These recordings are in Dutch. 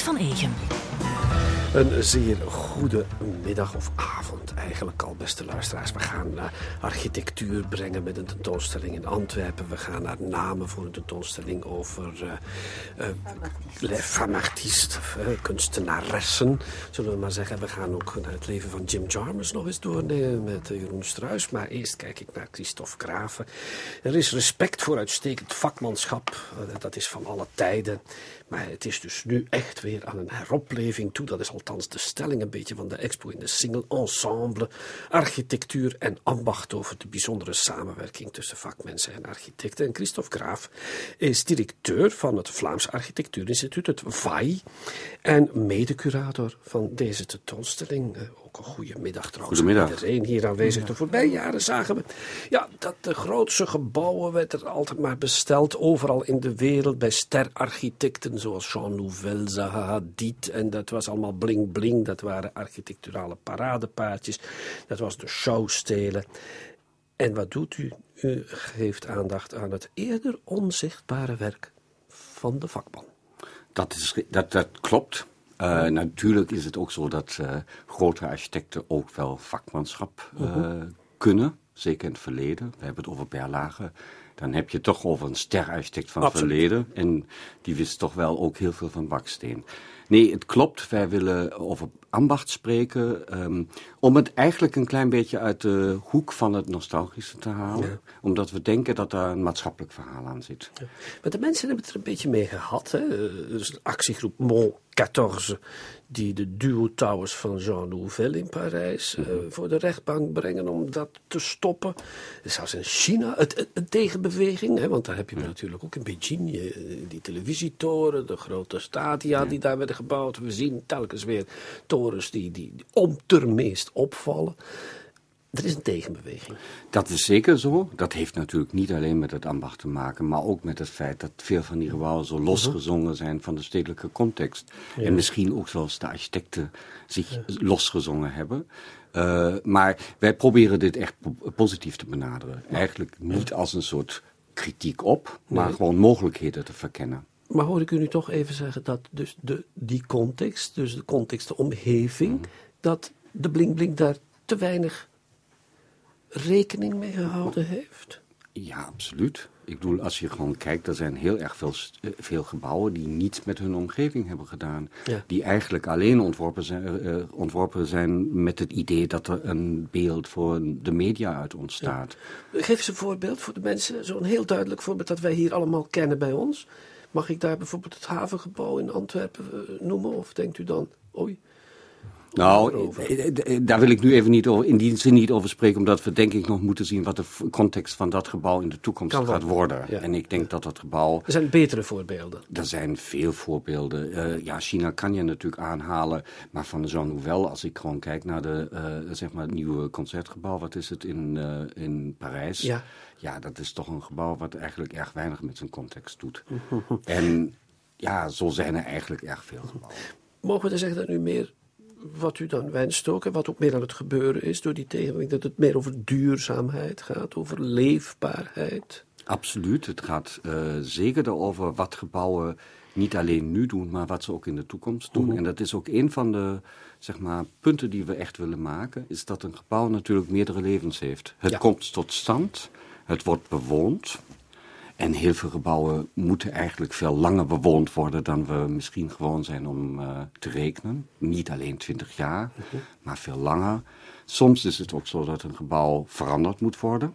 Van Egem. Een zeer goede middag of avond eigenlijk al, beste luisteraars. We gaan uh, architectuur brengen met een tentoonstelling in Antwerpen. We gaan naar namen voor een tentoonstelling over uh, uh, kunstenaressen, zullen we maar zeggen. We gaan ook naar het leven van Jim Jarmusch nog eens doornemen met Jeroen Struis. Maar eerst kijk ik naar Christophe Graven. Er is respect voor uitstekend vakmanschap. dat is van alle tijden. Maar het is dus nu echt weer aan een heropleving toe. Dat is althans de stelling een beetje van de expo in de single ensemble. Architectuur en ambacht over de bijzondere samenwerking tussen vakmensen en architecten. En Christophe Graaf is directeur van het Vlaams Architectuurinstituut, het VAI. En medecurator van deze tentoonstelling een goede middag trouwens. Goedemiddag. Iedereen hier aanwezig. De voorbije jaren zagen we ja, dat de grootste gebouwen werd er altijd maar besteld. Overal in de wereld bij sterarchitecten zoals Jean Nouvel, Zaha Hadid. En dat was allemaal bling bling. Dat waren architecturale paradepaardjes. Dat was de showstelen. En wat doet u? U geeft aandacht aan het eerder onzichtbare werk van de vakman. Dat, is, dat, dat klopt. Uh, natuurlijk is het ook zo dat uh, grote architecten ook wel vakmanschap uh, kunnen. Zeker in het verleden. We hebben het over Berlage. Dan heb je het toch over een sterarchitect van het verleden. En die wist toch wel ook heel veel van baksteen. Nee, het klopt. Wij willen over ambacht spreken. Um, om het eigenlijk een klein beetje uit de hoek van het nostalgische te halen. Ja. Omdat we denken dat daar een maatschappelijk verhaal aan zit. Ja. Maar de mensen hebben het er een beetje mee gehad. Hè? Dus de actiegroep Mont 14 die de Duo Towers van Jean Nouvel in Parijs uh, voor de rechtbank brengen om dat te stoppen. Zelfs in China het, een tegenbeweging, hè, want daar heb je ja. natuurlijk ook in Beijing die televisietoren, de grote stadia ja. die daar werden gebouwd. We zien telkens weer torens die, die, die omtermeest opvallen. Er is een tegenbeweging. Dat is zeker zo. Dat heeft natuurlijk niet alleen met het ambacht te maken, maar ook met het feit dat veel van die gebouwen zo losgezongen zijn van de stedelijke context. Ja. En misschien ook zoals de architecten zich ja. losgezongen hebben. Uh, maar wij proberen dit echt positief te benaderen. Eigenlijk niet als een soort kritiek op, maar nee. gewoon mogelijkheden te verkennen. Maar hoor ik u nu toch even zeggen dat dus de, die context, dus de context, de omgeving, mm. dat de Blink Blink daar te weinig rekening mee gehouden heeft? Ja, absoluut. Ik bedoel, als je gewoon kijkt, er zijn heel erg veel, veel gebouwen die niets met hun omgeving hebben gedaan. Ja. Die eigenlijk alleen ontworpen zijn, uh, ontworpen zijn met het idee dat er een beeld voor de media uit ontstaat. Ja. Geef eens een voorbeeld voor de mensen, zo'n heel duidelijk voorbeeld dat wij hier allemaal kennen bij ons. Mag ik daar bijvoorbeeld het havengebouw in Antwerpen uh, noemen? Of denkt u dan, oei... Nou, daar wil ik nu even niet over, in die zin niet over spreken, omdat we denk ik nog moeten zien wat de context van dat gebouw in de toekomst kan gaat worden. Ja. En ik denk dat dat gebouw... Er zijn betere voorbeelden. Er zijn veel voorbeelden. Uh, ja, China kan je natuurlijk aanhalen, maar van Jean Nouvel, als ik gewoon kijk naar de, uh, zeg maar het nieuwe concertgebouw, wat is het in, uh, in Parijs? Ja. ja, dat is toch een gebouw wat eigenlijk erg weinig met zijn context doet. en ja, zo zijn er eigenlijk erg veel gebouwen. Mogen we dan zeggen dat nu meer wat u dan wenst ook, en wat ook meer aan het gebeuren is door die tegenwerking, dat het meer over duurzaamheid gaat, over leefbaarheid. Absoluut, het gaat uh, zeker over wat gebouwen niet alleen nu doen, maar wat ze ook in de toekomst doen. Mm. En dat is ook een van de zeg maar, punten die we echt willen maken, is dat een gebouw natuurlijk meerdere levens heeft. Het ja. komt tot stand, het wordt bewoond, en heel veel gebouwen moeten eigenlijk veel langer bewoond worden dan we misschien gewoon zijn om uh, te rekenen. Niet alleen 20 jaar, -huh. maar veel langer. Soms is het ook zo dat een gebouw veranderd moet worden.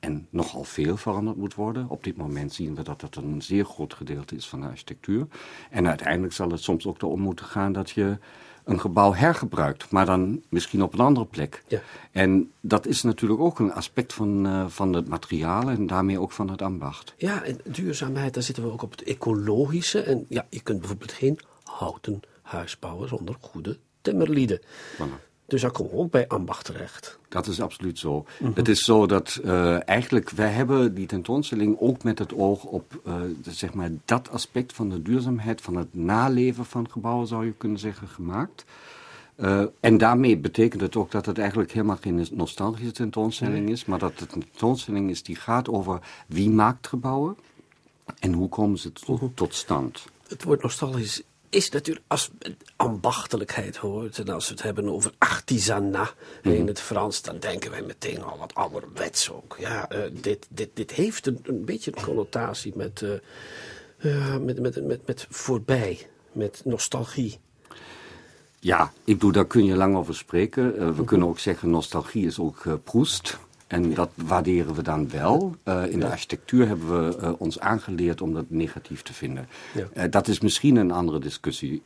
En nogal veel veranderd moet worden. Op dit moment zien we dat dat een zeer groot gedeelte is van de architectuur. En uiteindelijk zal het soms ook erom moeten gaan dat je een gebouw hergebruikt, maar dan misschien op een andere plek. Ja. En dat is natuurlijk ook een aspect van, uh, van het materiaal en daarmee ook van het ambacht. Ja, en duurzaamheid, daar zitten we ook op het ecologische. En ja, je kunt bijvoorbeeld geen houten huis bouwen zonder goede timmerlieden. Voilà. Dus daar komen we ook bij ambacht terecht. Dat is absoluut zo. Mm -hmm. Het is zo dat uh, eigenlijk, wij hebben die tentoonstelling ook met het oog op uh, zeg maar dat aspect van de duurzaamheid, van het naleven van gebouwen zou je kunnen zeggen, gemaakt. Uh, en daarmee betekent het ook dat het eigenlijk helemaal geen nostalgische tentoonstelling nee. is, maar dat het een tentoonstelling is die gaat over wie maakt gebouwen en hoe komen ze tot, tot stand. Het woord nostalgisch is natuurlijk, als ambachtelijkheid hoort, en als we het hebben over artisanat in het Frans, dan denken wij meteen al wat ouderwets ook. Ja, eh, dit, dit, dit heeft een, een beetje een connotatie met, eh, ja, met, met, met, met voorbij, met nostalgie. Ja, ik doe, daar kun je lang over spreken. We kunnen ook zeggen, nostalgie is ook Proest. En dat waarderen we dan wel. Uh, in de architectuur hebben we ons aangeleerd om dat negatief te vinden. Ja. dat is misschien een andere discussie.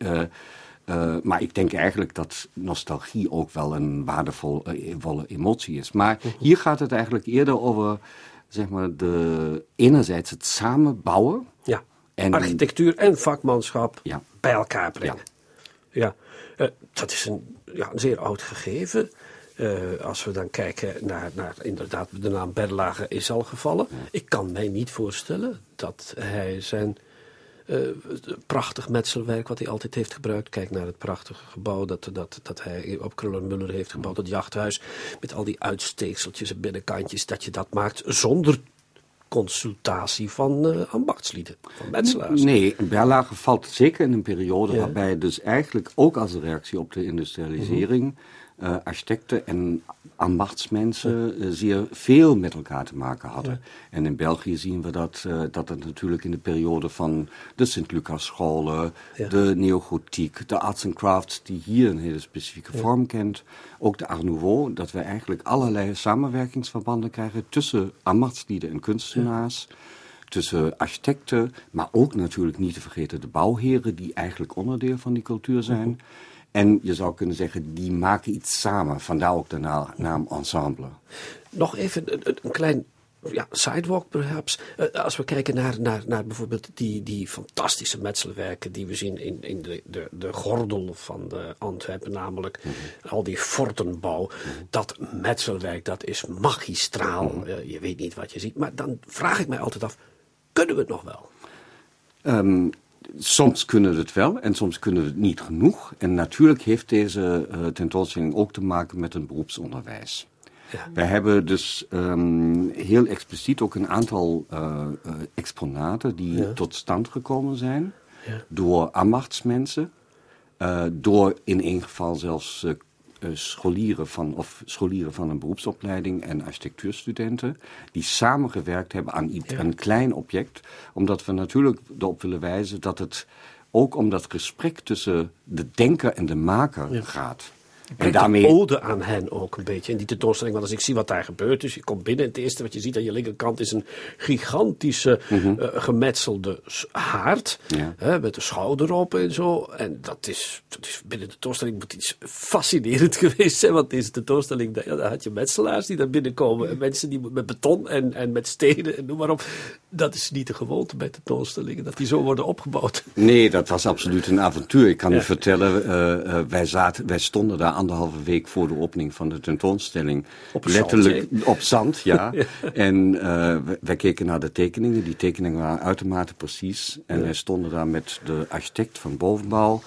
maar ik denk eigenlijk dat nostalgie ook wel een waardevolle emotie is. Maar mhm. hier gaat het eigenlijk eerder over, zeg maar, de, enerzijds het samenbouwen. Ja, en, architectuur en vakmanschap ja. bij elkaar brengen. Ja. Dat is een, ja, een zeer oud gegeven. Uh, als we dan kijken naar, naar inderdaad, de naam Berlage is al gevallen. Ik kan mij niet voorstellen dat hij zijn uh, prachtig metselwerk wat hij altijd heeft gebruikt. Kijk naar het prachtige gebouw dat, dat, dat hij op Krullenmuller heeft gebouwd. Het jachthuis met al die uitsteekseltjes en binnenkantjes. Dat je dat maakt zonder consultatie van uh, ambachtslieden, van metselaars. Nee, Berlage valt zeker in een periode waarbij dus eigenlijk ook als reactie op de industrialisering uh, architecten en ambachtsmensen uh, zeer veel met elkaar te maken hadden. En in België zien we dat, uh, dat het natuurlijk in de periode van de Sint-Lucas-scholen, de neogotiek, de arts and crafts, die hier een hele specifieke vorm kent, ook de Art Nouveau, dat we eigenlijk allerlei samenwerkingsverbanden krijgen tussen ambachtslieden en kunstenaars tussen architecten, maar ook natuurlijk niet te vergeten de bouwheren, die eigenlijk onderdeel van die cultuur zijn. Mhm. En je zou kunnen zeggen, die maken iets samen. Vandaar ook de naam ensemble. Nog even een, een klein ja, sidewalk perhaps. Uh, als we kijken naar, naar, naar bijvoorbeeld die, die fantastische metselwerken die we zien in, in de, de, de gordel van de Antwerpen, namelijk mm -hmm. al die fortenbouw. Mm -hmm. Dat metselwerk, dat is magistraal. Mm -hmm. uh, je weet niet wat je ziet. Maar dan vraag ik mij altijd af, kunnen we het nog wel? Um, soms kunnen we het wel en soms kunnen we het niet genoeg. En natuurlijk heeft deze uh, tentoonstelling ook te maken met een beroepsonderwijs. Ja. Wij hebben dus um, heel expliciet ook een aantal uh, uh, exponaten die ja. tot stand gekomen zijn ja. door ambachtsmensen, door in één geval zelfs uh, scholieren van, of scholieren van een beroepsopleiding en architectuurstudenten die samengewerkt hebben aan een klein object, omdat we natuurlijk erop willen wijzen dat het ook om dat gesprek tussen de denker en de maker gaat. En daarmee... ode aan hen ook een beetje in die tentoonstelling. Want als ik zie wat daar gebeurt, dus je komt binnen en het eerste wat je ziet aan je linkerkant is een gigantische mm gemetselde haard. Hè, met de schouder op en zo. En dat is, dat is binnen de tentoonstelling moet iets fascinerend geweest zijn. Want deze tentoonstelling, ja, daar had je metselaars die daar binnenkomen. En mensen die met beton en, en met stenen en noem maar op. Dat is niet de gewoonte bij tentoonstellingen, dat die zo worden opgebouwd. Nee, dat was absoluut een avontuur. Ik kan u vertellen, uh, uh, wij, zaten, wij stonden daar anderhalve week voor de opening van de tentoonstelling. Op letterlijk zand, op zand, ja. En uh, wij keken naar de tekeningen. Die tekeningen waren uitermate precies. En ja. wij stonden daar met de architect van bovenbouw.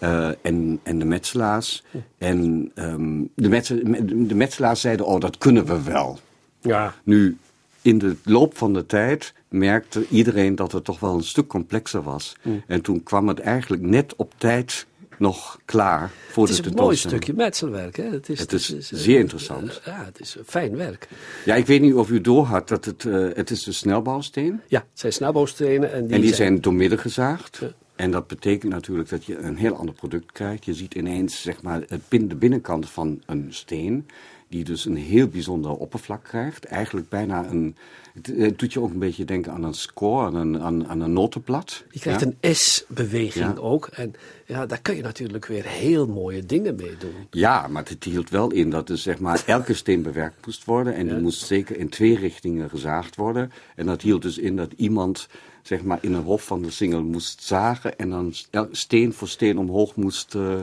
Uh, en, en de metselaars. En um, de, de metselaars zeiden, oh, dat kunnen we wel. Ja. Nu, in de loop van de tijd merkte iedereen dat het toch wel een stuk complexer was. Mm. En toen kwam het eigenlijk net op tijd nog klaar voor de tentoonstelling. Het is een mooi stukje metselwerk. Hè? Het is, het is, het is zeer uh, interessant. Uh, ja, het is fijn werk. Ja, ik weet niet of u doorhad dat het, uh, het is de snelbouwsteen. Ja, het zijn snelbouwstenen. En die, en die zijn, zijn doormidden gezaagd. En dat betekent natuurlijk dat je een heel ander product krijgt. Je ziet ineens zeg maar, het de binnenkant van een steen, die dus een heel bijzonder oppervlak krijgt. Eigenlijk bijna een, het, doet je ook een beetje denken aan een score, aan een, aan, aan een notenblad. Je krijgt ja? een S-beweging ja. ook. En ja, daar kun je natuurlijk weer heel mooie dingen mee doen. Ja, maar het hield wel in dat dus, zeg maar, elke steen bewerkt moest worden. En die moest zeker in twee richtingen gezaagd worden. En dat hield dus in dat iemand zeg maar, in een hof van de singel moest zagen en dan steen voor steen omhoog moest uh,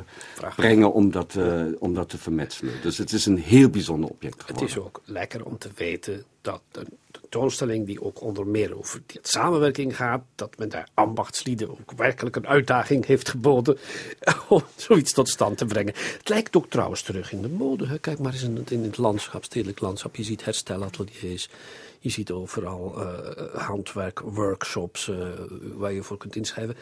brengen om dat, uh, om dat te vermetselen. Dus het is een heel bijzonder object geworden. Het is ook lekker om te weten dat een tentoonstelling die ook onder meer over die samenwerking gaat, dat men daar ambachtslieden ook werkelijk een uitdaging heeft geboden om zoiets tot stand te brengen. Het lijkt ook trouwens terug in de mode. Kijk maar eens in het, in het landschap, stedelijk landschap. Je ziet herstelateliers. Je ziet overal uh, handwerk, workshops uh, waar je voor kunt inschrijven.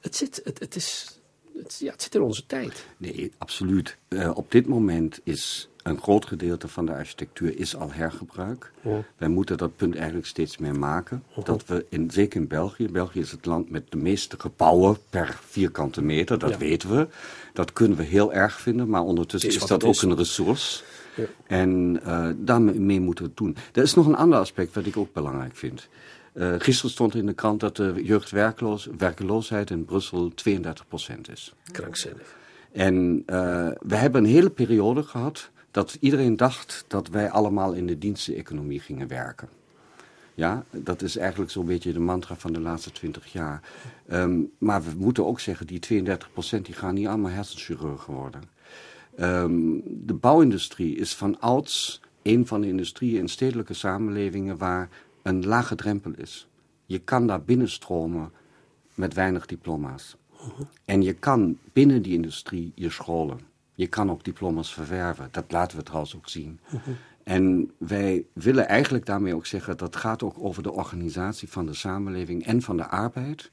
Het, zit, het, het, is, Het, ja, het zit in onze tijd. Nee, absoluut. Uh, op dit moment is een groot gedeelte van de architectuur is al hergebruik. Ja. Wij moeten dat punt eigenlijk steeds meer maken. Dat we, in, zeker in België, België is het land met de meeste gebouwen per vierkante meter, dat weten we. Dat kunnen we heel erg vinden, maar ondertussen is, dat ook een resource. Ja. En uh, daarmee moeten we het doen. Er is nog een ander aspect wat ik ook belangrijk vind. Uh, gisteren stond in de krant dat de jeugdwerkeloosheid in Brussel 32% is. Krankzinnig. En uh, we hebben een hele periode gehad dat iedereen dacht dat wij allemaal in de diensteconomie gingen werken. Ja, dat is eigenlijk zo'n beetje de mantra van de laatste twintig jaar. Um, maar we moeten ook zeggen, die 32 procent die gaan niet allemaal hersenchirurgen worden. Um, de bouwindustrie is van ouds een van de industrieën in stedelijke samenlevingen waar een lage drempel is. Je kan daar binnenstromen met weinig diploma's. En je kan binnen die industrie je scholen. Je kan ook diploma's verwerven. Dat laten we trouwens ook zien. En wij willen eigenlijk daarmee ook zeggen... dat gaat ook over de organisatie van de samenleving en van de arbeid.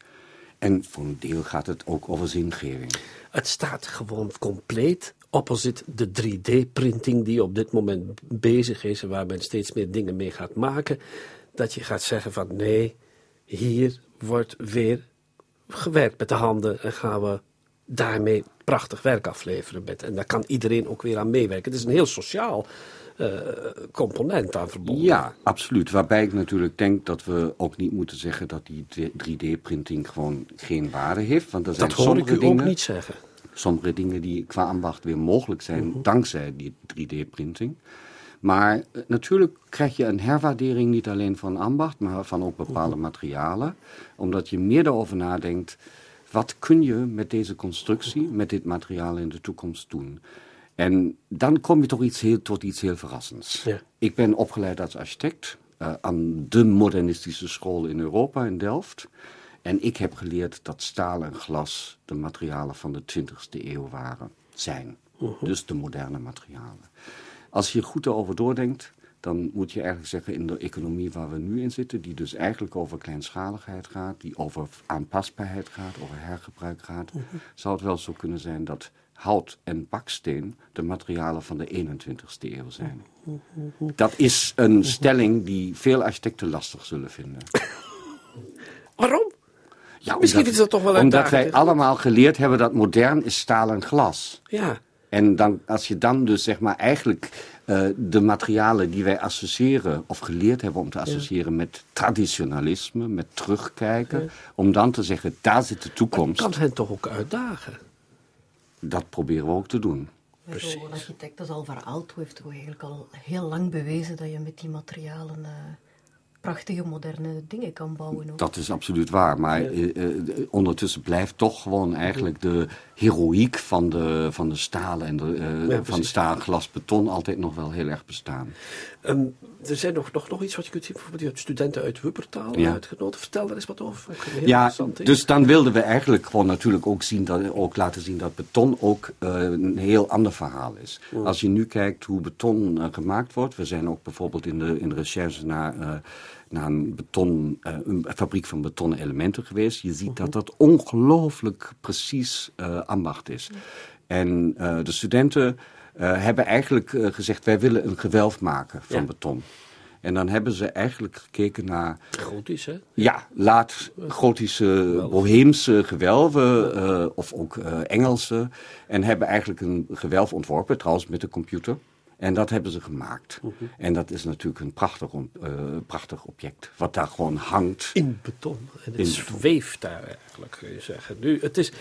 En voor een deel gaat het ook over zingeving. Het staat gewoon compleet opposite de 3D-printing die op dit moment bezig is... en waar men steeds meer dingen mee gaat maken. Dat je gaat zeggen van nee, hier wordt weer gewerkt met de handen... en gaan we daarmee prachtig werk afleveren. Met, en daar kan iedereen ook weer aan meewerken. Het is een heel sociaal uh, component aan verbonden. Ja, absoluut. Waarbij ik natuurlijk denk dat we ook niet moeten zeggen dat die 3D-printing gewoon geen waarde heeft. Want er zijn dat hoor ik u dingen, ook niet zeggen. Sommige dingen die qua ambacht weer mogelijk zijn uh -huh. dankzij die 3D-printing. Maar uh, natuurlijk krijg je een herwaardering niet alleen van ambacht, maar van ook bepaalde -huh. materialen. Omdat je meer erover nadenkt wat kun je met deze constructie, met dit materiaal in de toekomst doen? En dan kom je toch iets heel, tot iets heel verrassends. Ja. Ik ben opgeleid als architect uh, aan de modernistische school in Europa, in Delft. En ik heb geleerd dat staal en glas de materialen van de 20e eeuw waren, zijn. Uh -huh. Dus de moderne materialen. Als je goed erover doordenkt, dan moet je eigenlijk zeggen in de economie waar we nu in zitten, die dus eigenlijk over kleinschaligheid gaat, die over aanpasbaarheid gaat, over hergebruik gaat, uh -huh. zou het wel zo kunnen zijn dat hout en baksteen de materialen van de 21ste eeuw zijn. Uh -huh. Dat is een stelling die veel architecten lastig zullen vinden. Waarom? Ja, Misschien omdat, is dat toch wel een Omdat wij allemaal geleerd hebben dat modern is staal en glas. Ja. En dan, als je dan dus zeg maar eigenlijk uh, de materialen die wij associëren, of geleerd hebben om te associëren ja. met traditionalisme, met terugkijken, ja. om dan te zeggen, daar zit de toekomst. Maar kan hen toch ook uitdagen? Dat proberen we ook te doen. Precies. Zo'n architect als Alvar Aalto heeft toch eigenlijk al heel lang bewezen dat je met die materialen uh, prachtige moderne dingen kan bouwen. Ook. Dat is absoluut waar, maar ja. uh, ondertussen blijft toch gewoon eigenlijk de heroïek van de, van de stalen en de, uh, ja, van staal, glas, beton altijd nog wel heel erg bestaan. Um, er zijn nog, nog, nog iets wat je kunt zien, bijvoorbeeld je hebt studenten uit Wuppertaal ja. uitgenodigd. Vertel daar eens wat over. Ja, dus dan wilden we eigenlijk gewoon natuurlijk ook, zien dat, ook laten zien dat beton ook uh, een heel ander verhaal is. Als je nu kijkt hoe beton uh, gemaakt wordt, we zijn ook bijvoorbeeld in de, in de recherche naar... Uh, naar een, beton, uh, een fabriek van betonnen elementen geweest. Je ziet uh -huh. dat dat ongelooflijk precies uh, ambacht is. -huh. En uh, de studenten hebben eigenlijk gezegd, wij willen een gewelf maken van ja. beton. En dan hebben ze eigenlijk gekeken naar... Gotisch, hè? Ja, laat gotische, boheemse gewelven, uh, of ook uh, Engelse. En hebben eigenlijk een gewelf ontworpen, trouwens met de computer. En dat hebben ze gemaakt. -huh. En dat is natuurlijk een prachtig, uh, prachtig object. Wat daar gewoon hangt. In beton. En het zweeft daar eigenlijk, kun je zeggen. Nu, het is,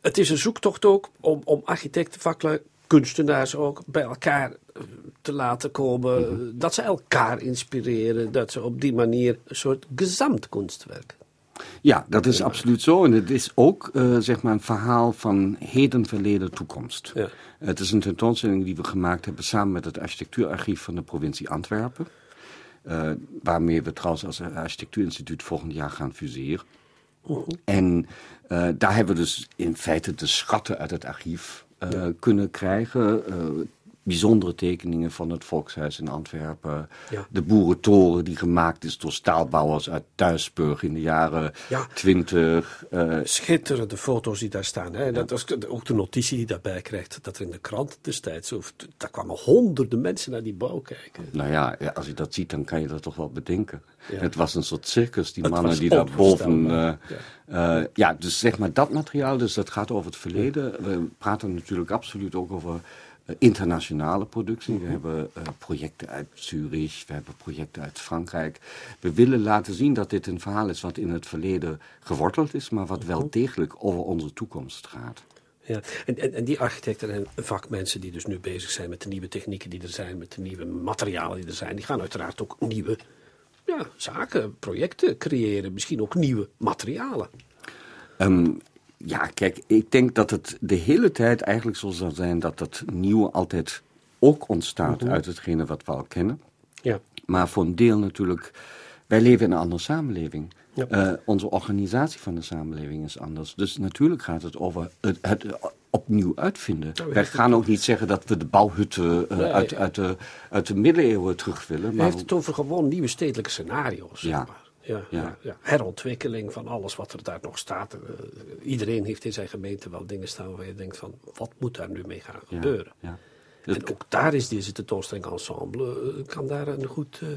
het is een zoektocht ook om, om architecten, vaklui, kunstenaars ook bij elkaar te laten komen. -huh. Dat ze elkaar inspireren. Dat ze op die manier een soort gezamtkunstwerk ja, dat is absoluut zo. En het is ook uh, zeg maar een verhaal van heden, verleden, toekomst. Ja. Het is een tentoonstelling die we gemaakt hebben samen met het architectuurarchief van de provincie Antwerpen. Uh, waarmee we trouwens als architectuurinstituut volgend jaar gaan fuseren. -huh. En uh, daar hebben we dus in feite de schatten uit het archief ja. kunnen krijgen bijzondere tekeningen van het Volkshuis in Antwerpen. Ja. De boerentoren die gemaakt is door staalbouwers uit Duisburg in de jaren Ja. 20. eh, Schitterende foto's die daar staan. Hè. Dat is ook de notitie die daarbij krijgt. Dat er in de krant destijds, of, daar kwamen honderden mensen naar die bouw kijken. nou ja, ja, als je dat ziet, dan kan je dat toch wel bedenken. Het was een soort circus, die Het mannen was die daar boven. eh, eh, ja, dus zeg maar dat materiaal, dus dat gaat over het verleden. We praten natuurlijk absoluut ook over eh, internationale productie. We hebben eh, projecten uit Zurich, we hebben projecten uit Frankrijk. We willen laten zien dat dit een verhaal is wat in het verleden geworteld is, maar wat wel degelijk over onze toekomst gaat. Ja. En, en, en die architecten en vakmensen die dus nu bezig zijn met de nieuwe technieken die er zijn, met de nieuwe materialen die er zijn, die gaan uiteraard ook nieuwe ja, zaken, projecten creëren. Misschien ook nieuwe materialen. Ehm, ja, kijk, ik denk dat het de hele tijd eigenlijk zo zal zijn dat dat nieuwe altijd ook ontstaat uit hetgene wat we al kennen. Ja. Maar voor een deel natuurlijk, wij leven in een andere samenleving. Ja. Eh, onze organisatie van de samenleving is anders. Dus natuurlijk gaat het over het, het opnieuw uitvinden. Nou, wij gaan ook niet zeggen dat we de bouwhutten eh, Nee. uit, uit, de, uit de middeleeuwen terug willen. Hij Maar heeft het over gewoon nieuwe stedelijke scenario's. Zeg Ja. maar. Ja, ja. Ja. Herontwikkeling van alles wat er daar nog staat. Eh, iedereen heeft in zijn gemeente wel dingen staan waar je denkt van, wat moet daar nu mee gaan gebeuren? ja. En ook daar is deze tentoonstelling ensemble, eh, kan daar een goed, eh,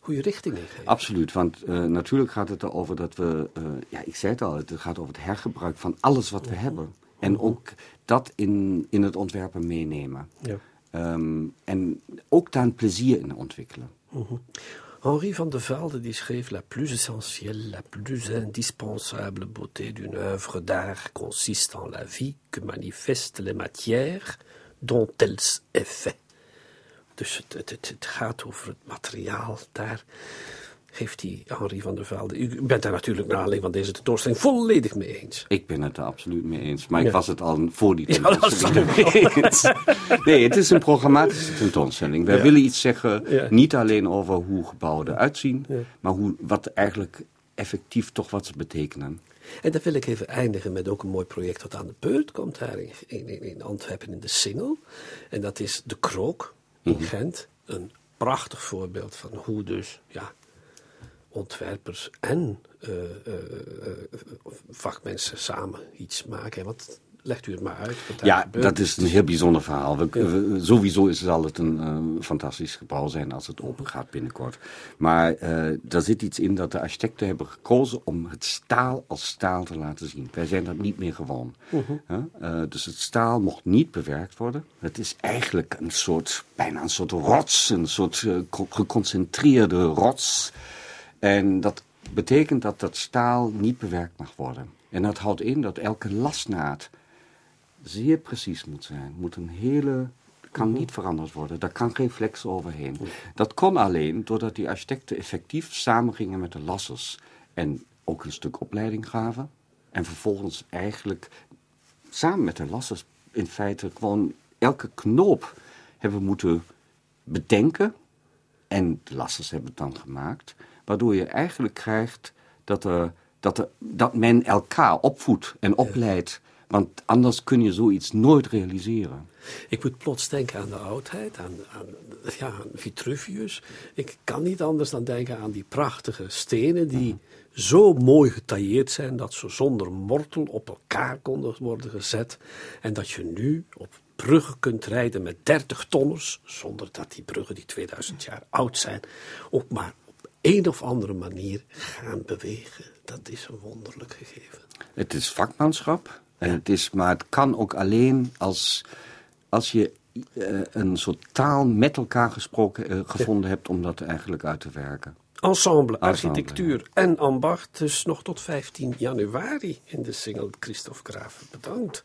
goede richting in geven. Absoluut, want natuurlijk gaat het erover dat we, ja, ik zei het al, het gaat over het hergebruik van alles wat we hebben. En ook dat in, in het ontwerpen meenemen. Ja. Ehm, en ook daar een plezier in ontwikkelen. Henri van de Velde die La plus essentielle, la plus indispensable beauté d'une œuvre d'art consiste en la vie que manifestent les matières dont elles est fait. Dus het, het, het, gaat over geeft die Henri van der Velde. U bent daar natuurlijk naar aanleiding van deze tentoonstelling volledig mee eens. Ik ben het er absoluut mee eens, maar ik was het al voor die tentoonstelling mee eens. Nee, het is een programmatische tentoonstelling. Wij Ja. willen iets zeggen, niet alleen over hoe gebouwen eruit zien, maar hoe, wat eigenlijk effectief toch wat ze betekenen. En dan wil ik even eindigen met ook een mooi project dat aan de beurt komt daar in, in, in Antwerpen in de Singel. En dat is De Krook in Gent. Een prachtig voorbeeld van hoe dus ja, ontwerpers en eh, vakmensen samen iets maken. Want legt u het maar uit. wat Ja, gebeurt. dat is een heel bijzonder verhaal. We, we- sowieso is, zal het een fantastisch gebouw zijn als het open gaat binnenkort. Maar daar zit iets in dat de architecten hebben gekozen om het staal als staal te laten zien. Wij zijn dat niet meer gewoon. Eh, dus het staal mocht niet bewerkt worden. Het is eigenlijk een soort, bijna een soort rots, een soort co- geconcentreerde rots. En dat betekent dat dat staal niet bewerkt mag worden. En dat houdt in dat elke lasnaad zeer precies moet zijn. Moet een hele kan niet veranderd worden. Daar kan geen flex overheen. Dat kon alleen doordat die architecten effectief samengingen met de lassers. En ook een stuk opleiding gaven. En vervolgens eigenlijk samen met de lassers in feite gewoon elke knoop hebben moeten bedenken. En de lassers hebben het dan gemaakt. Waardoor je eigenlijk krijgt dat, er, dat, er, dat men elkaar opvoedt en opleidt. Want anders kun je zoiets nooit realiseren. Ik moet plots denken aan de oudheid, aan, aan, ja, aan Vitruvius. Ik kan niet anders dan denken aan die prachtige stenen die zo mooi getailleerd zijn dat ze zonder mortel op elkaar konden worden gezet. En dat je nu op bruggen kunt rijden met 30 tonners, zonder dat die bruggen die 2000 jaar oud zijn, ook maar een of andere manier gaan bewegen. Dat is een wonderlijk gegeven. Het is vakmanschap. En het is, maar het kan ook alleen als, als je eh, een soort taal met elkaar gesproken, eh, gevonden hebt om dat eigenlijk uit te werken. Ensemble, Ensemble, architectuur en ambacht. Dus nog tot 15 januari in de single Christophe Graven. Bedankt.